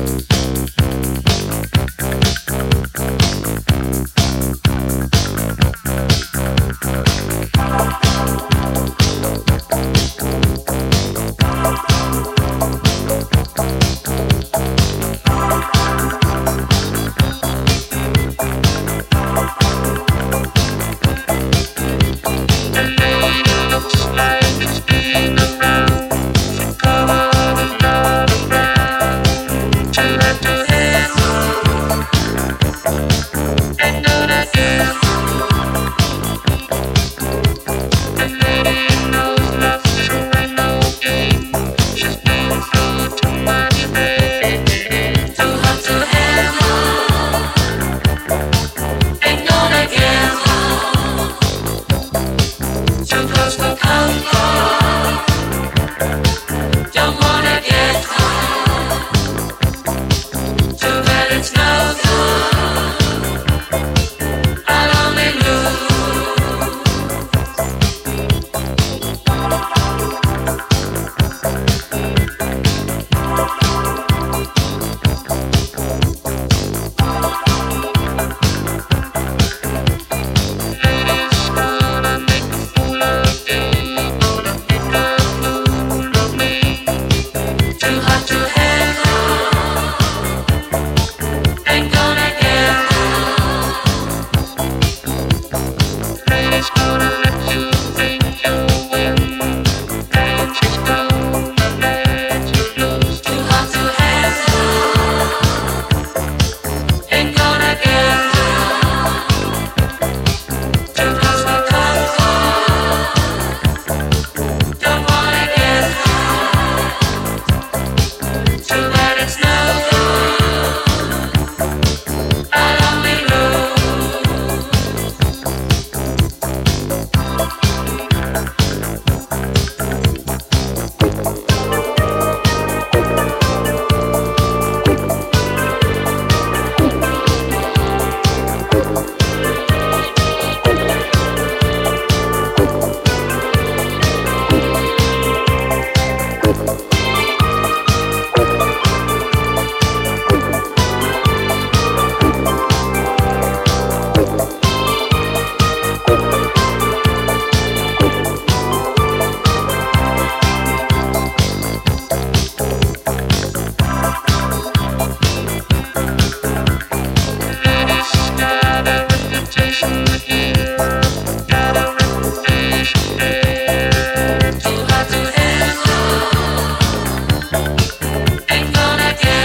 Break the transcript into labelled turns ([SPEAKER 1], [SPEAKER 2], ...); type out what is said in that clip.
[SPEAKER 1] Thank you have to